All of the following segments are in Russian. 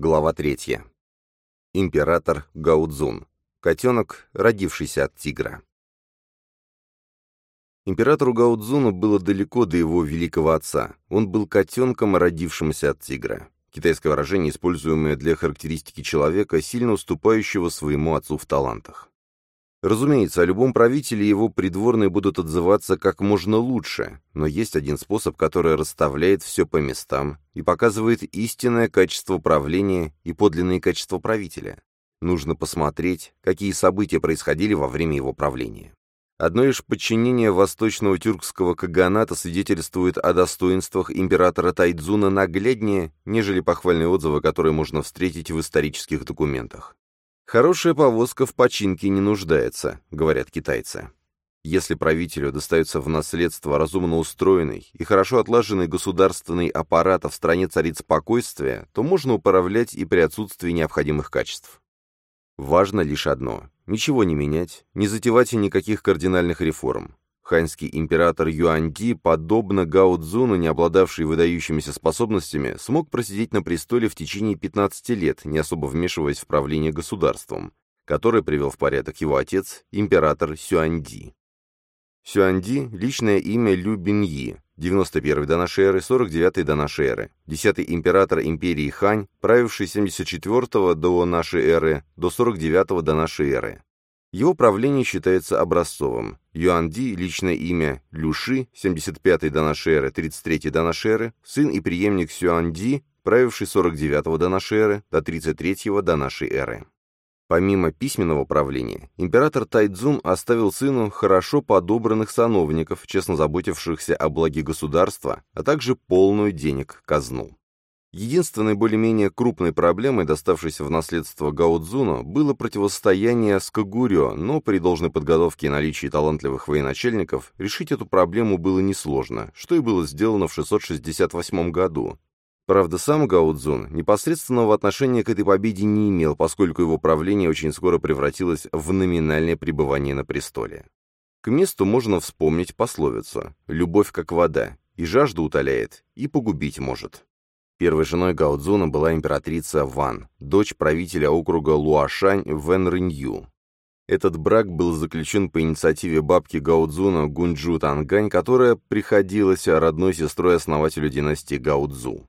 Глава 3. Император Гаудзун. Котенок, родившийся от тигра. Императору Гаудзуну было далеко до его великого отца. Он был котенком, родившимся от тигра. Китайское выражение, используемое для характеристики человека, сильно уступающего своему отцу в талантах. Разумеется, о любом правителе его придворные будут отзываться как можно лучше, но есть один способ, который расставляет все по местам и показывает истинное качество правления и подлинные качества правителя. Нужно посмотреть, какие события происходили во время его правления. Одно лишь подчинение восточного тюркского каганата свидетельствует о достоинствах императора Тайдзуна нагляднее, нежели похвальные отзывы, которые можно встретить в исторических документах. «Хорошая повозка в починке не нуждается», — говорят китайцы. Если правителю достается в наследство разумно устроенный и хорошо отлаженный государственный аппарат, а в стране царит спокойствие, то можно управлять и при отсутствии необходимых качеств. Важно лишь одно — ничего не менять, не затевать никаких кардинальных реформ. Ханьский император Юаньди, подобно Гао Цзуну, не обладавший выдающимися способностями, смог просидеть на престоле в течение 15 лет, не особо вмешиваясь в правление государством, которое привел в порядок его отец, император Сюаньди. Сюаньди – личное имя Лю Биньи, 91 до нашей эры, 49 до нашей эры, 10 император империи Хань, правивший 74 до нашей эры до 49 до нашей эры. Его правление считается образцовым. Юанди, личное имя Люши, 75 до нашей эры, 33 до нашей сын и преемник Сюанди, правивший 49 до нашей до 33 до нашей. Помимо письменного правления, император Тайцзун оставил сыну хорошо подобранных сановников, честно заботившихся о благе государства, а также полную денег казну. Единственной более-менее крупной проблемой, доставшейся в наследство Гаудзуну, было противостояние с Кагурё, но при должной подготовке и наличии талантливых военачальников решить эту проблему было несложно, что и было сделано в 668 году. Правда, сам Гаудзун непосредственного отношения к этой победе не имел, поскольку его правление очень скоро превратилось в номинальное пребывание на престоле. К месту можно вспомнить пословицу «любовь как вода, и жажду утоляет, и погубить может». Первой женой Гаудзуна была императрица Ван, дочь правителя округа Луашань Вэн Рынью. Этот брак был заключен по инициативе бабки Гаудзуна Гунджу Тангань, которая приходилась родной сестрой основателю династии Гаудзу.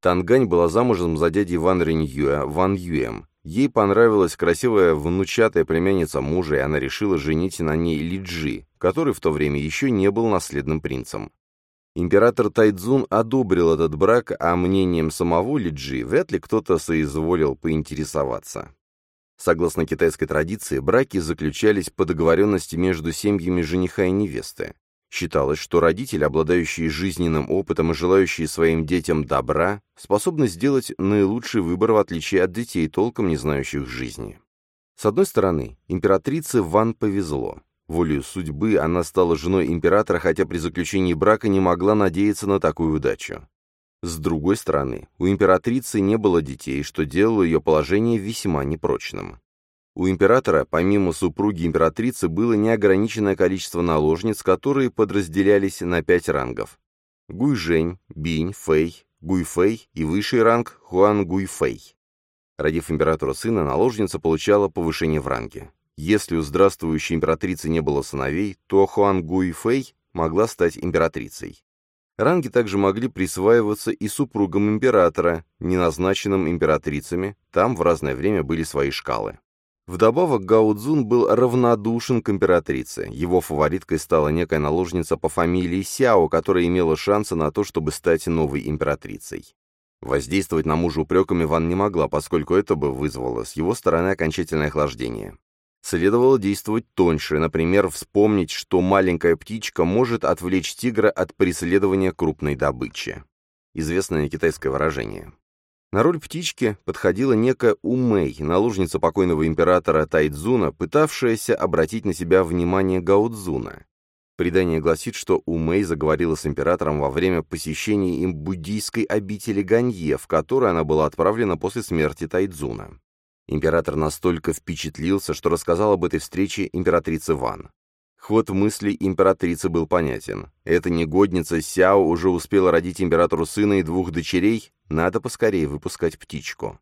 Тангань была замужем за дядей Ван Риньюя, Ван Юем. Ей понравилась красивая внучатая племянница мужа, и она решила женить на ней Лиджи, который в то время еще не был наследным принцем. Император Тайцзун одобрил этот брак, а мнением самого Лиджи вряд ли кто-то соизволил поинтересоваться. Согласно китайской традиции, браки заключались по договоренности между семьями жениха и невесты. Считалось, что родители, обладающие жизненным опытом и желающие своим детям добра, способны сделать наилучший выбор в отличие от детей, толком не знающих жизни. С одной стороны, императрице Ван повезло. Волею судьбы она стала женой императора, хотя при заключении брака не могла надеяться на такую удачу. С другой стороны, у императрицы не было детей, что делало ее положение весьма непрочным. У императора, помимо супруги императрицы, было неограниченное количество наложниц, которые подразделялись на пять рангов. Гуйжень, Бинь, Фэй, Гуйфэй и высший ранг Хуан Гуйфэй. Родив императору сына, наложница получала повышение в ранге. Если у здравствующей императрицы не было сыновей, то Хуан Гуй Фэй могла стать императрицей. Ранги также могли присваиваться и супругам императора, не назначенным императрицами, там в разное время были свои шкалы. Вдобавок Гао Цзун был равнодушен к императрице. Его фавориткой стала некая наложница по фамилии Сяо, которая имела шансы на то, чтобы стать новой императрицей. Воздействовать на мужа упреками Ван не могла, поскольку это бы вызвало с его стороны окончательное охлаждение. Следовало действовать тоньше, например, вспомнить, что маленькая птичка может отвлечь тигра от преследования крупной добычи. Известное китайское выражение. На роль птички подходила некая Умэй, наложница покойного императора Тайцзуна, пытавшаяся обратить на себя внимание Гаудзуна. Предание гласит, что Умэй заговорила с императором во время посещения им буддийской обители Ганье, в которой она была отправлена после смерти Тайцзуна. Император настолько впечатлился, что рассказал об этой встрече императрице Ван. Ход мыслей императрицы был понятен. Эта негодница Сяо уже успела родить императору сына и двух дочерей, надо поскорее выпускать птичку.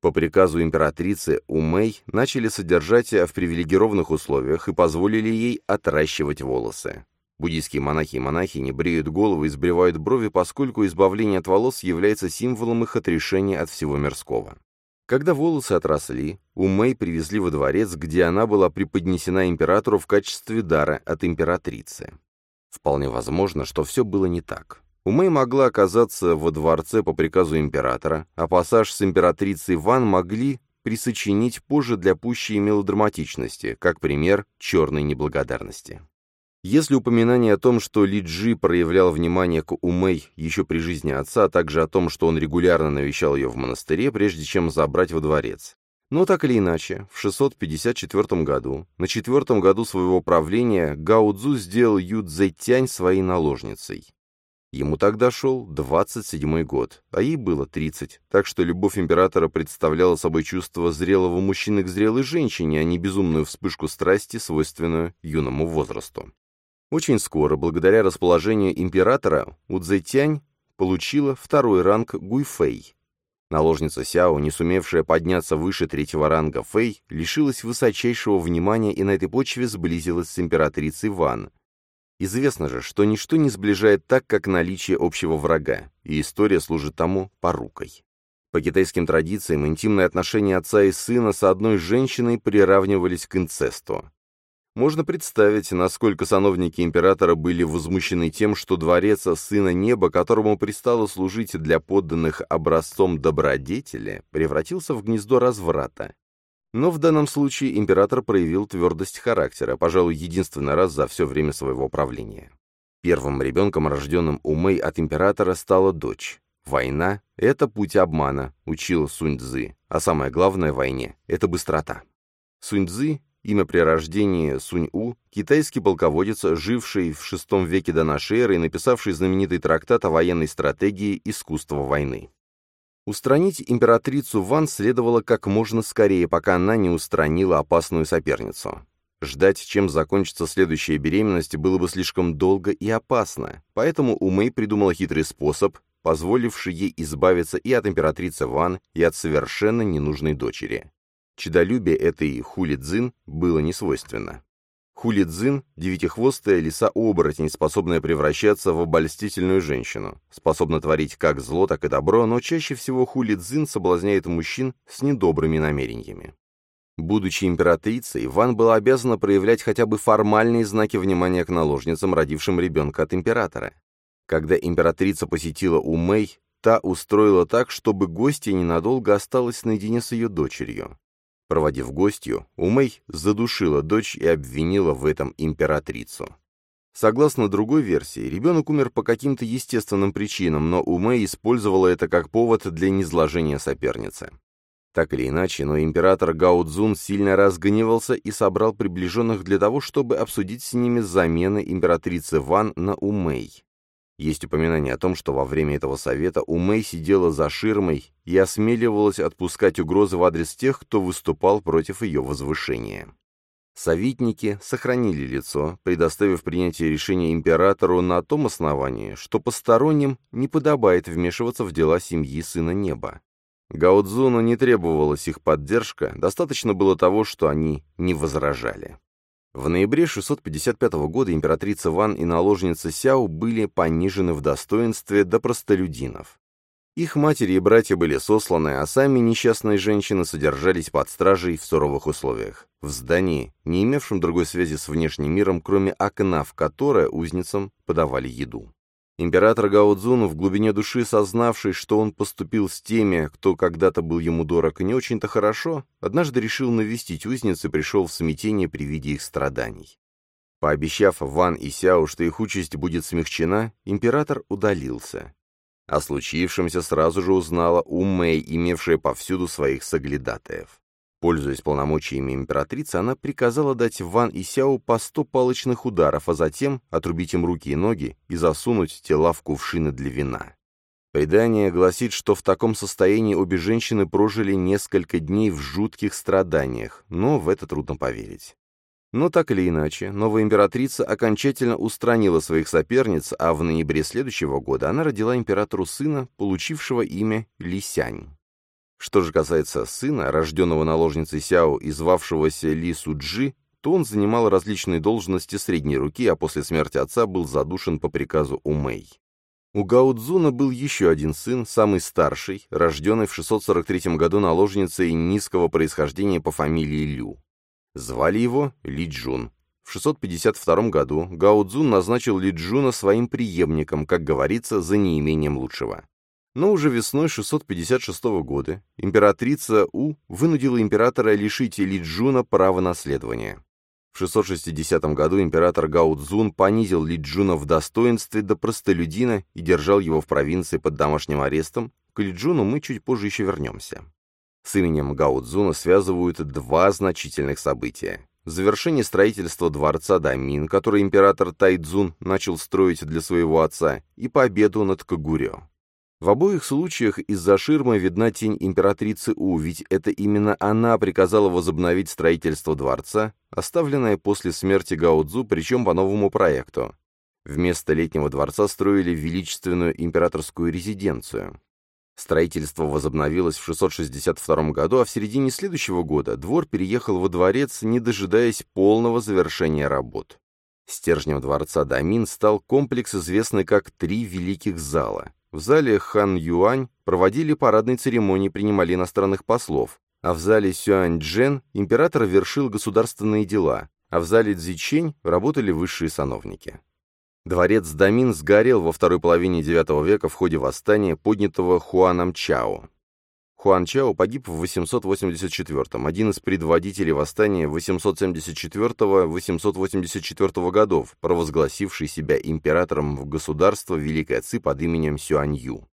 По приказу императрицы Умэй начали содержать в привилегированных условиях и позволили ей отращивать волосы. Буддийские монахи и монахини бреют головы и сбривают брови, поскольку избавление от волос является символом их отрешения от всего мирского. Когда волосы отросли, Умэй привезли во дворец, где она была преподнесена императору в качестве дара от императрицы. Вполне возможно, что все было не так. Умэй могла оказаться во дворце по приказу императора, а пассаж с императрицей Ван могли присочинить позже для пущей мелодраматичности, как пример черной неблагодарности. Если упоминание о том, что Ли Джи проявлял внимание к Умэй еще при жизни отца, а также о том, что он регулярно навещал ее в монастыре, прежде чем забрать во дворец. Но так или иначе, в 654 году, на четвертом году своего правления, Гао Цзу сделал Ю Цзэтянь своей наложницей. Ему тогда шел 27-й год, а ей было 30, так что любовь императора представляла собой чувство зрелого мужчины к зрелой женщине, а не безумную вспышку страсти, свойственную юному возрасту. Очень скоро, благодаря расположению императора, Удзетянь получила второй ранг Гуйфэй. Наложница Сяо, не сумевшая подняться выше третьего ранга Фэй, лишилась высочайшего внимания и на этой почве сблизилась с императрицей Ван. Известно же, что ничто не сближает так, как наличие общего врага, и история служит тому порукой. По китайским традициям интимные отношения отца и сына с одной женщиной приравнивались к инцесту. Можно представить, насколько сановники императора были возмущены тем, что дворец сына неба, которому пристало служить для подданных образцом добродетели, превратился в гнездо разврата. Но в данном случае император проявил твердость характера, пожалуй, единственный раз за все время своего правления. Первым ребенком, рожденным у Мэй от императора, стала дочь. Война — это путь обмана, учил Сунь Цзы, а самое главное в войне — это быстрота. Сунь Цзы Имя при рождении Сунь-У, китайский полководец, живший в VI веке до эры и написавший знаменитый трактат о военной стратегии «Искусство войны». Устранить императрицу Ван следовало как можно скорее, пока она не устранила опасную соперницу. Ждать, чем закончится следующая беременность, было бы слишком долго и опасно, поэтому Умэй придумала хитрый способ, позволивший ей избавиться и от императрицы Ван, и от совершенно ненужной дочери. Чедолюбие этой хулидзин было несвойственно. Хулидзин – девятихвостая лиса-оборотень, способная превращаться в обольстительную женщину, способна творить как зло, так и добро, но чаще всего хулидзин соблазняет мужчин с недобрыми намерениями. Будучи императрицей, Иван была обязана проявлять хотя бы формальные знаки внимания к наложницам, родившим ребенка от императора. Когда императрица посетила Умэй, та устроила так, чтобы гостья ненадолго осталась наедине с ее дочерью. Проводив гостью, Умэй задушила дочь и обвинила в этом императрицу. Согласно другой версии, ребенок умер по каким-то естественным причинам, но Умэй использовала это как повод для низложения соперницы. Так или иначе, но император Гао Цзун сильно разгневался и собрал приближенных для того, чтобы обсудить с ними замены императрицы Ван на Умэй. Есть упоминание о том, что во время этого совета Умэй сидела за ширмой и осмеливалась отпускать угрозы в адрес тех, кто выступал против ее возвышения. Советники сохранили лицо, предоставив принятие решения императору на том основании, что посторонним не подобает вмешиваться в дела семьи Сына Неба. Гаудзуну не требовалась их поддержка, достаточно было того, что они не возражали. В ноябре 655 года императрица Ван и наложница Сяо были понижены в достоинстве до простолюдинов. Их матери и братья были сосланы, а сами несчастные женщины содержались под стражей в суровых условиях, в здании, не имевшем другой связи с внешним миром, кроме окна, в которое узницам подавали еду. Император Гаодзун, в глубине души сознавший, что он поступил с теми, кто когда-то был ему дорог, не очень-то хорошо, однажды решил навестить узниц и пришел в смятение при виде их страданий. Пообещав Ван и Сяо, что их участь будет смягчена, император удалился. О случившемся сразу же узнала Умэй, имевшая повсюду своих соглядатаев. Пользуясь полномочиями императрицы, она приказала дать Ван и Сяо по сто палочных ударов, а затем отрубить им руки и ноги и засунуть тела в кувшины для вина. Предание гласит, что в таком состоянии обе женщины прожили несколько дней в жутких страданиях, но в это трудно поверить. Но так или иначе, новая императрица окончательно устранила своих соперниц, а в ноябре следующего года она родила императору сына, получившего имя Лисянь. Что же касается сына, рожденного наложницей Сяо и звавшегося Ли Суджи, то он занимал различные должности средней руки, а после смерти отца был задушен по приказу Умэй. У Гао Цзуна был еще один сын, самый старший, рожденный в 643 году наложницей низкого происхождения по фамилии Лю. Звали его Ли Джун. В 652 году Гао Цзун назначил Ли Джуна своим преемником, как говорится, за неимением лучшего. Но уже весной 656 года императрица У вынудила императора лишить Ли Джуна права наследования. В 660 году император Гао Цзун понизил Ли Джуна в достоинстве до простолюдина и держал его в провинции под домашним арестом. К Ли Джуну мы чуть позже еще вернемся. С именем Гао Цзуна связывают два значительных события. Завершение строительства дворца Дамин, который император Тайцзун начал строить для своего отца, и победу над Кагурё. В обоих случаях из-за ширмы видна тень императрицы У, ведь это именно она приказала возобновить строительство дворца, оставленное после смерти Гао-Цзу, причем по новому проекту. Вместо летнего дворца строили величественную императорскую резиденцию. Строительство возобновилось в 662 году, а в середине следующего года двор переехал во дворец, не дожидаясь полного завершения работ. Стержнем дворца Дамин стал комплекс, известный как «Три великих зала». В зале Хан Юань проводили парадные церемонии, принимали иностранных послов, а в зале Сюань-Джен император вершил государственные дела, а в зале Цзичень работали высшие сановники. Дворец Дамин сгорел во второй половине IX века в ходе восстания, поднятого Хуаном Чао. Хуан Чао погиб в 884-м, один из предводителей восстания 874-884 годов, провозгласивший себя императором в государство Великой Ци под именем Сюанью.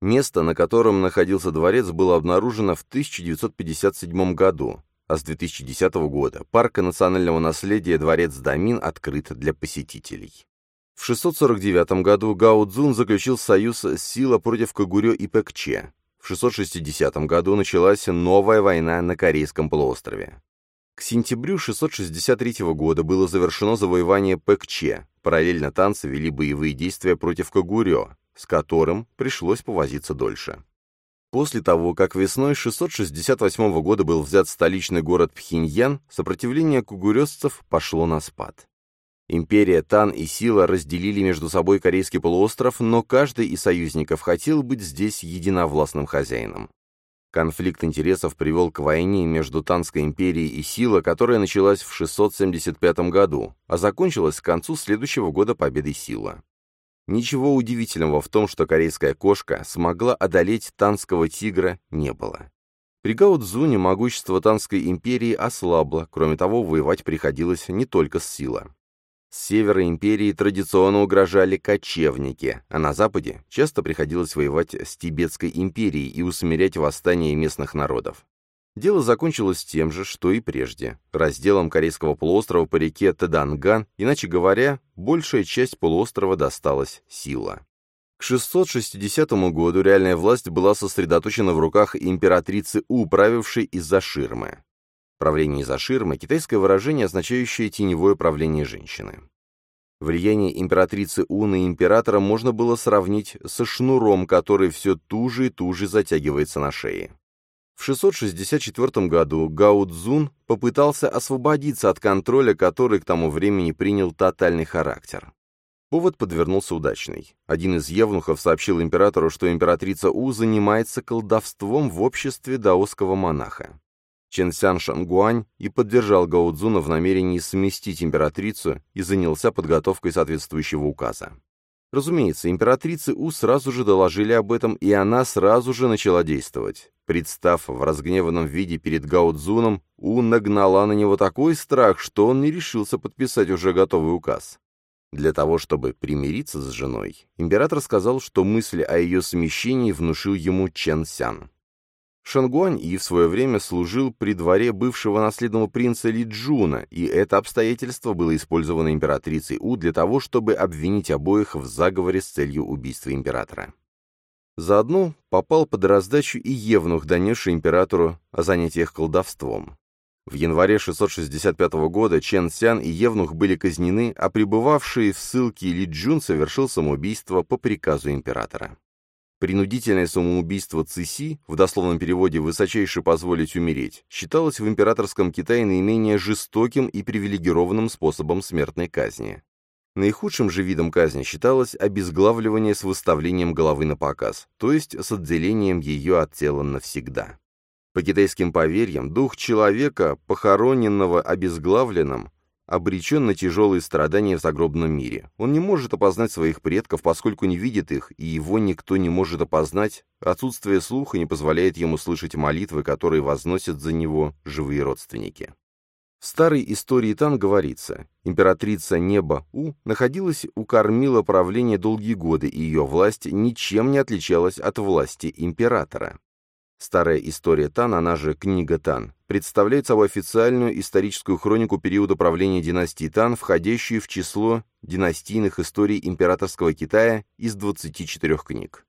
Место, на котором находился дворец, было обнаружено в 1957 году, а с 2010 года парка национального наследия дворец Дамин открыт для посетителей. В 649 году Гао Цзун заключил союз с Сила против Кагурё и Пэкче. В 660 году началась новая война на Корейском полуострове. К сентябрю 663 года было завершено завоевание Пэкче, параллельно танцы вели боевые действия против Кагурё, с которым пришлось повозиться дольше. После того, как весной 668 года был взят столичный город Пхеньян, сопротивление кугурёзцев пошло на спад. Империя Тан и Сила разделили между собой Корейский полуостров, но каждый из союзников хотел быть здесь единовластным хозяином. Конфликт интересов привел к войне между Танской империей и Сила, которая началась в 675 году, а закончилась к концу следующего года победой Сила. Ничего удивительного в том, что корейская кошка смогла одолеть танского тигра, не было. При Гаудзуне могущество Танской империи ослабло, кроме того, воевать приходилось не только с Сила. С севера империи традиционно угрожали кочевники, а на западе часто приходилось воевать с Тибетской империей и усмирять восстания местных народов. Дело закончилось тем же, что и прежде, разделом Корейского полуострова по реке Таданган, иначе говоря, большая часть полуострова досталась сила. К 660 году реальная власть была сосредоточена в руках императрицы У, правившей из-за ширмы. Правление за ширмой – китайское выражение, означающее теневое правление женщины. Влияние императрицы У на императора можно было сравнить со шнуром, который все туже и туже затягивается на шее. В 664 году Гао Цзун попытался освободиться от контроля, который к тому времени принял тотальный характер. Повод подвернулся удачный. Один из евнухов сообщил императору, что императрица У занимается колдовством в обществе даосского монаха. Чэнсян Шангуань и поддержал Гаудзуна в намерении сместить императрицу и занялся подготовкой соответствующего указа. Разумеется, императрице У сразу же доложили об этом, и она сразу же начала действовать. Представ в разгневанном виде перед Гаудзуном, У нагнала на него такой страх, что он не решился подписать уже готовый указ. Для того, чтобы примириться с женой, император сказал, что мысль о ее смещении внушил ему Чен Сян. Шангуань И в свое время служил при дворе бывшего наследного принца Ли Джуна, и это обстоятельство было использовано императрицей У для того, чтобы обвинить обоих в заговоре с целью убийства императора. Заодно попал под раздачу и Евнух, донесший императору о занятиях колдовством. В январе 665 года Чен Сян и Евнух были казнены, а пребывавший в ссылке Ли Джун совершил самоубийство по приказу императора. Принудительное самоубийство Циси, в дословном переводе «высочайше позволить умереть», считалось в императорском Китае наименее жестоким и привилегированным способом смертной казни. Наихудшим же видом казни считалось обезглавливание с выставлением головы на показ, то есть с отделением ее от тела навсегда. По китайским поверьям, дух человека, похороненного обезглавленным, обречен на тяжелые страдания в загробном мире. Он не может опознать своих предков, поскольку не видит их, и его никто не может опознать. Отсутствие слуха не позволяет ему слышать молитвы, которые возносят за него живые родственники. В старой истории Тан говорится, императрица неба У находилась у кормила правления долгие годы, и ее власть ничем не отличалась от власти императора. Старая история Тан, она же книга Тан, представляет собой официальную историческую хронику периода правления династии Тан, входящую в число династийных историй императорского Китая из 24 книг.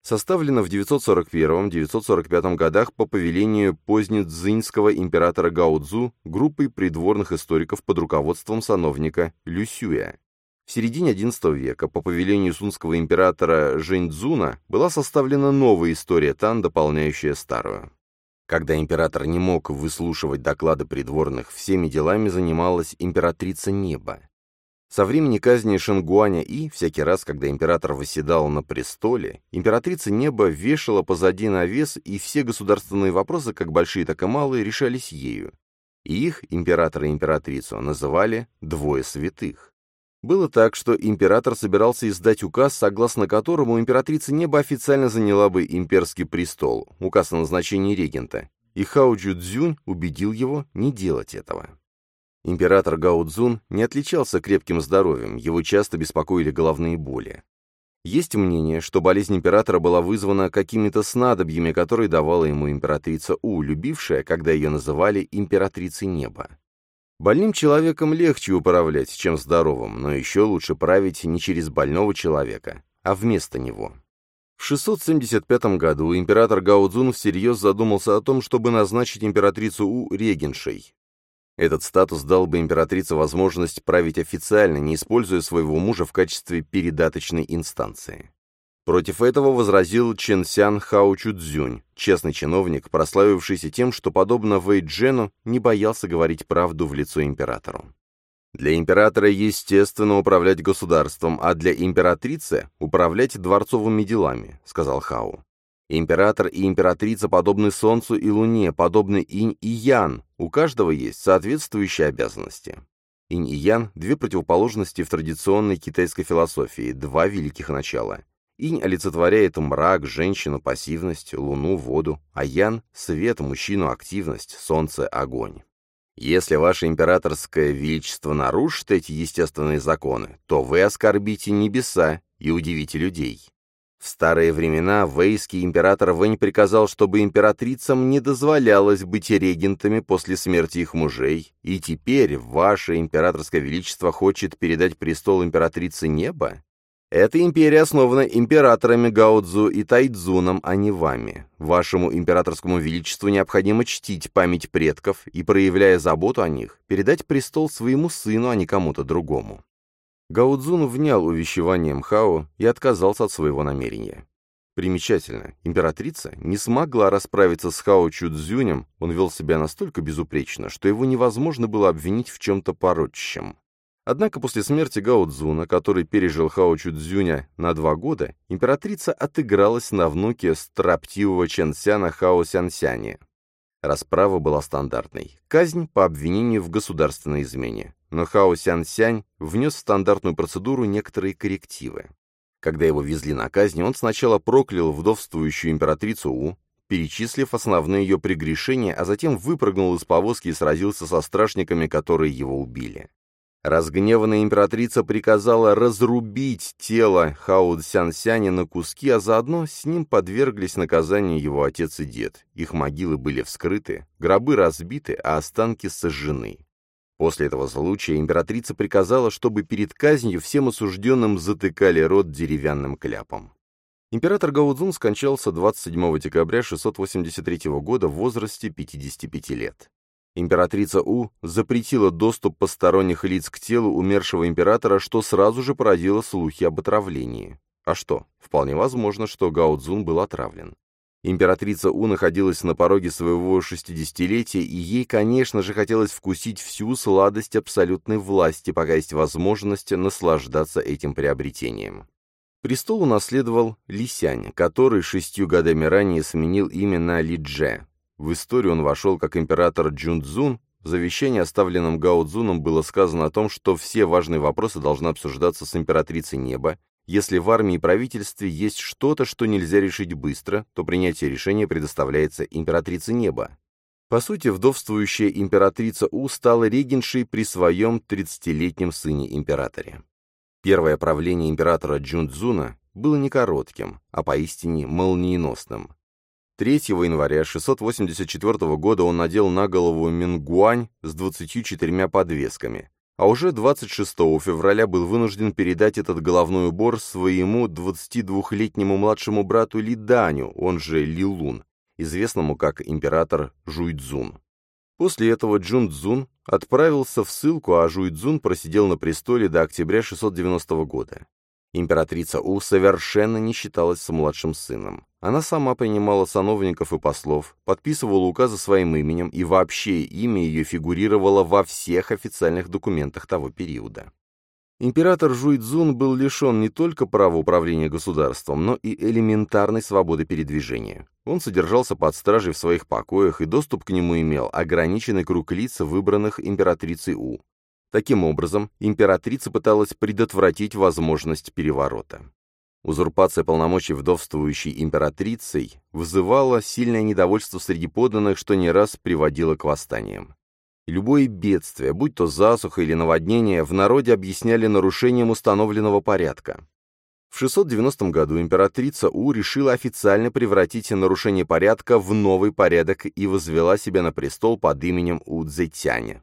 Составлена в 941-945 годах по повелению позднецзиньского императора Гаудзу группой придворных историков под руководством сановника Люсюя. В середине XI века по повелению сунского императора Жэньцзуна была составлена новая история Тан, дополняющая старую. Когда император не мог выслушивать доклады придворных, всеми делами занималась императрица неба. Со времени казни Шенгуаня И, всякий раз, когда император восседал на престоле, императрица неба вешала позади навес, и все государственные вопросы, как большие, так и малые, решались ею. И их, императора и императрицу, называли «двое святых». Было так, что император собирался издать указ, согласно которому императрица Неба официально заняла бы имперский престол, указ о назначении регента, и Хао Джудзюнь убедил его не делать этого. Император Гао Цзун не отличался крепким здоровьем, его часто беспокоили головные боли. Есть мнение, что болезнь императора была вызвана какими-то снадобьями, которые давала ему императрица У, любившая, когда ее называли императрицей неба. Больным человеком легче управлять, чем здоровым, но еще лучше править не через больного человека, а вместо него. В 675 году император Гаудзун всерьез задумался о том, чтобы назначить императрицу У регеншей. Этот статус дал бы императрице возможность править официально, не используя своего мужа в качестве передаточной инстанции. Против этого возразил Чен Сян Хао Чудзюнь, честный чиновник, прославившийся тем, что, подобно Вэй Джену, не боялся говорить правду в лицо императору. Для императора естественно управлять государством, а для императрицы — управлять дворцовыми делами, сказал Хао. Император и императрица подобны Солнцу и Луне, подобны Инь и Ян, у каждого есть соответствующие обязанности. Инь и Ян — две противоположности в традиционной китайской философии, два великих начала — Инь олицетворяет мрак, женщину, пассивность, луну, воду, а Ян — свет, мужчину, активность, солнце, огонь. Если ваше императорское величество нарушит эти естественные законы, то вы оскорбите небеса и удивите людей. В старые времена вейский император Вэнь приказал, чтобы императрицам не дозволялось быть регентами после смерти их мужей, и теперь ваше императорское величество хочет передать престол императрице неба? Эта империя основана императорами Гаудзу и Тайдзуном, а не вами. Вашему императорскому величеству необходимо чтить память предков и, проявляя заботу о них, передать престол своему сыну, а не кому-то другому. Гаудзун внял увещеванием Хао и отказался от своего намерения. Примечательно, императрица не смогла расправиться с Хао Чудзюнем, он вел себя настолько безупречно, что его невозможно было обвинить в чем-то порочащем. Однако после смерти Гао Цзуна, который пережил Хао Чудзюня на два года, императрица отыгралась на внуке строптивого Чэнсяна Хао Сянсяне. Расправа была стандартной. Казнь по обвинению в государственной измене. Но Хао Сянсянь внес в стандартную процедуру некоторые коррективы. Когда его везли на казнь, он сначала проклял вдовствующую императрицу У, перечислив основные ее прегрешения, а затем выпрыгнул из повозки и сразился со страшниками, которые его убили. Разгневанная императрица приказала разрубить тело Хао Цянсяня на куски, а заодно с ним подверглись наказанию его отец и дед. Их могилы были вскрыты, гробы разбиты, а останки сожжены. После этого случая императрица приказала, чтобы перед казнью всем осужденным затыкали рот деревянным кляпом. Император Гаудзун скончался 27 декабря 683 года в возрасте 55 лет. Императрица У запретила доступ посторонних лиц к телу умершего императора, что сразу же породило слухи об отравлении. А что? Вполне возможно, что Гао Цзун был отравлен. Императрица У находилась на пороге своего шестидесятилетия, и ей, конечно же, хотелось вкусить всю сладость абсолютной власти, пока есть возможность наслаждаться этим приобретением. Престол унаследовал Лисянь, который шестью годами ранее сменил имя на Лидже. В историю он вошел как император Джунцзун. В завещании, оставленном Гао Цзуном, было сказано о том, что все важные вопросы должны обсуждаться с императрицей неба, если в армии и правительстве есть что-то, что нельзя решить быстро, то принятие решения предоставляется императрице неба. По сути, вдовствующая императрица У стала регеншей при своем 30-летнем сыне-императоре. Первое правление императора Джунцзуна было не коротким, а поистине молниеносным. 3 января 684 года он надел на голову мингуань с 24 подвесками, а уже 26 февраля был вынужден передать этот головной убор своему 22-летнему младшему брату Ли Даню, он же Ли Лун, известному как император Жуйцзун. После этого Джун Цзун отправился в ссылку, а Жуйцзун просидел на престоле до октября 690 года. Императрица У совершенно не считалась с младшим сыном. Она сама принимала сановников и послов, подписывала указы своим именем, и вообще имя ее фигурировало во всех официальных документах того периода. Император Жуйцзун был лишен не только права управления государством, но и элементарной свободы передвижения. Он содержался под стражей в своих покоях, и доступ к нему имел ограниченный круг лиц, выбранных императрицей У. Таким образом, императрица пыталась предотвратить возможность переворота. Узурпация полномочий вдовствующей императрицей вызывала сильное недовольство среди подданных, что не раз приводило к восстаниям. Любое бедствие, будь то засуха или наводнение, в народе объясняли нарушением установленного порядка. В 690 году императрица У решила официально превратить нарушение порядка в новый порядок и возвела себя на престол под именем У Цзэтяня.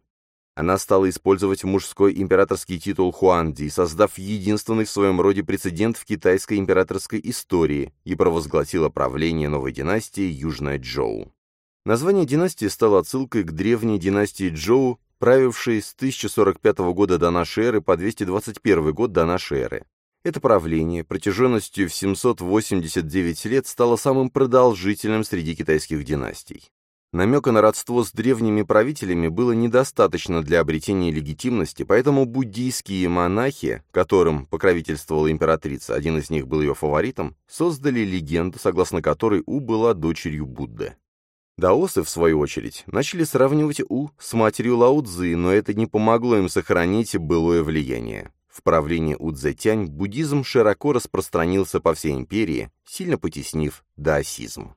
Она стала использовать мужской императорский титул Хуанди, создав единственный в своем роде прецедент в китайской императорской истории и провозгласила правление новой династии Южная Джоу. Название династии стало отсылкой к древней династии Джоу, правившей с 1045 года до нашей эры по 221 год до нашей эры. Это правление протяженностью в 789 лет стало самым продолжительным среди китайских династий. Намека на родство с древними правителями было недостаточно для обретения легитимности, поэтому буддийские монахи, которым покровительствовала императрица, один из них был ее фаворитом, создали легенду, согласно которой У была дочерью Будды. Даосы, в свою очередь, начали сравнивать У с матерью Лао но это не помогло им сохранить былое влияние. В правлении У Цзэтянь буддизм широко распространился по всей империи, сильно потеснив даосизм.